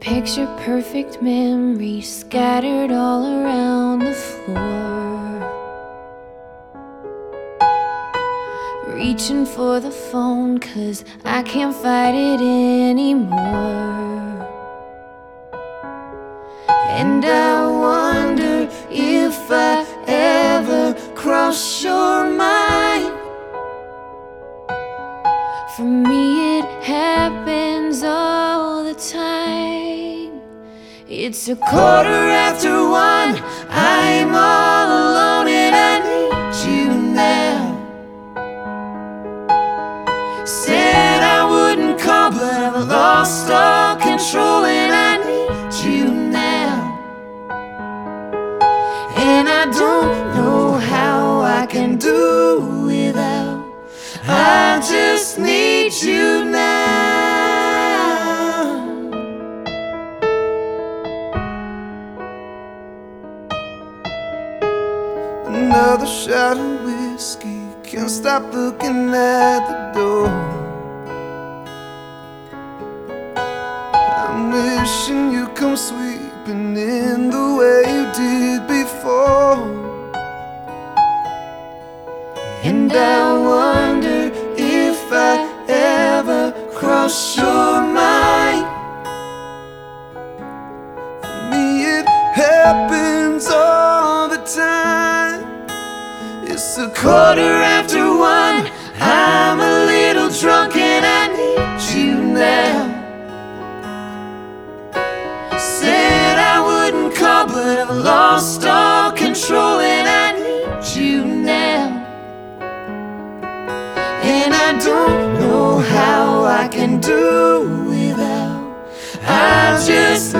Picture perfect memories scattered all around the floor. Reaching for the phone, cause I can't fight it anymore. And I wonder if I ever cross your mind. For me, it happens all the time. It's a quarter after one. I'm all alone Another shot of whiskey, can't stop looking at the door. I'm wishing you come sweeping in the way you did before. And I It's a Quarter after one, I'm a little drunk and I need you now. Said I wouldn't call, but I've lost all control and I need you now. And I don't know how I can do without. I just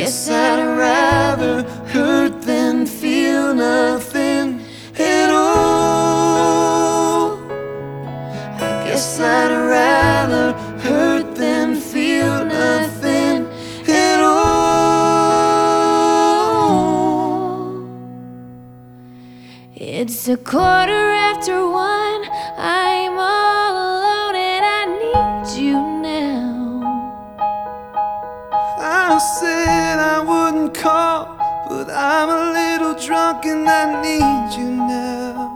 guess I'd rather hurt than feel nothing at all. I guess I'd rather hurt than feel nothing at all. It's a quarter after one. I'm But I'm a little drunk and I need you now.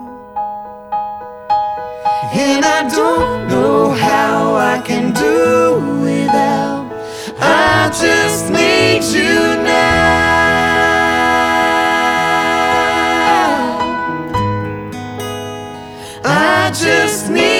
And I don't know how I can do without. I just need you now. I just need.